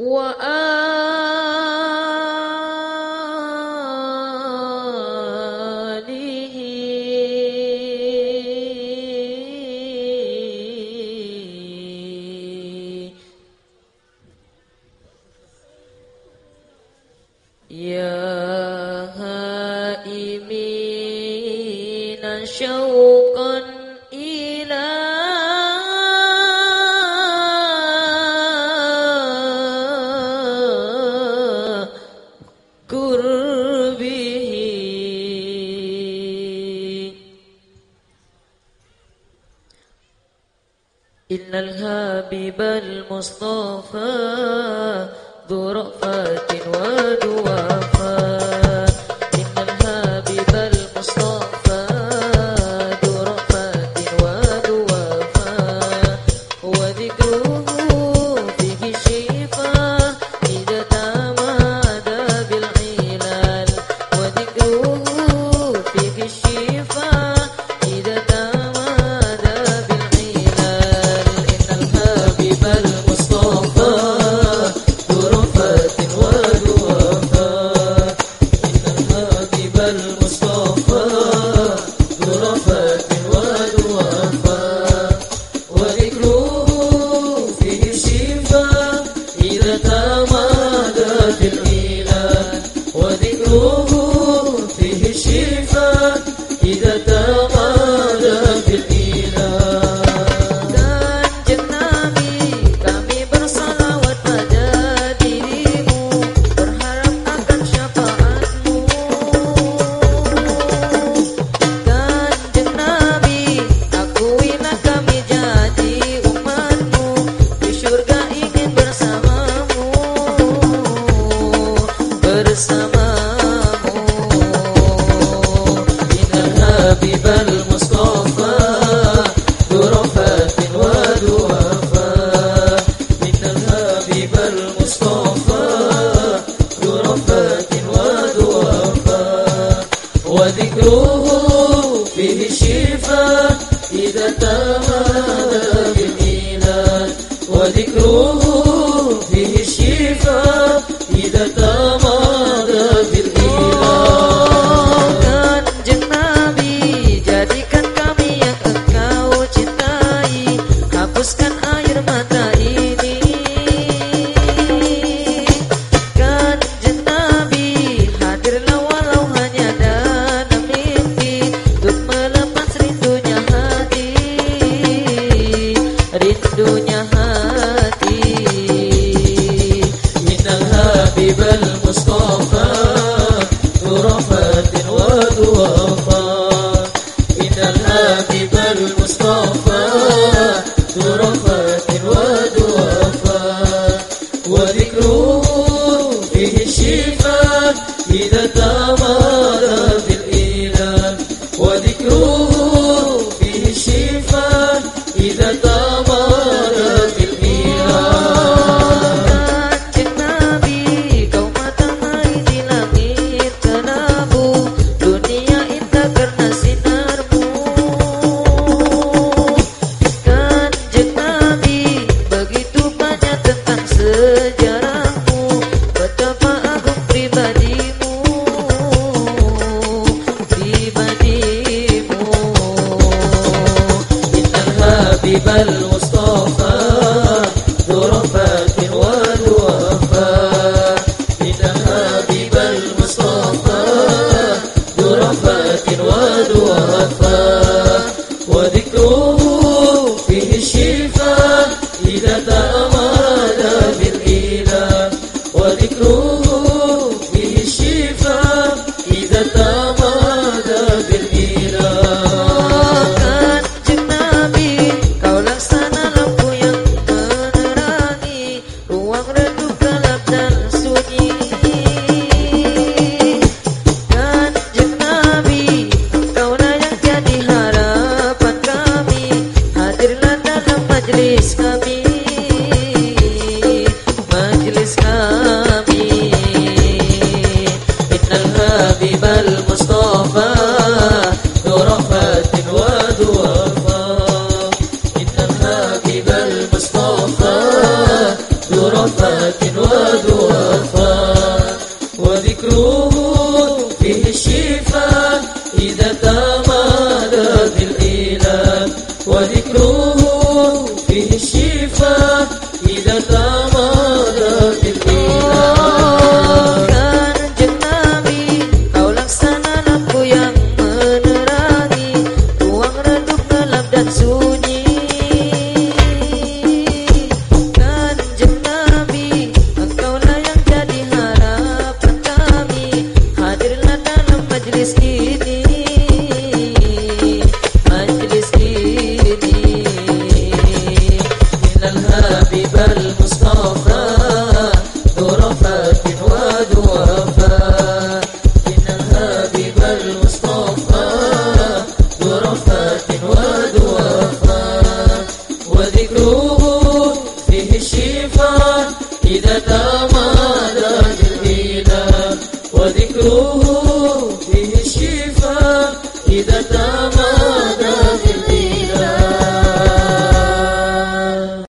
وآل يا هائمين شوقا إلى قربه. إن الحبيب المصطفى ذو رأفة ونواف Oh. حبيب المصطفى ذو وذكره به الشفاء إذا تمام وذكره به الشفاء إذا rindunya hati. Minal habibal mustafa ghurafatin wa duwafa minal habibal mustafa ghurafatin رفات ودوافا وذكروه فيه الشفاء إذا تمادى في الإله وذكره فيه الشفاء إذا تمادى في الإله That's all. Pode correr.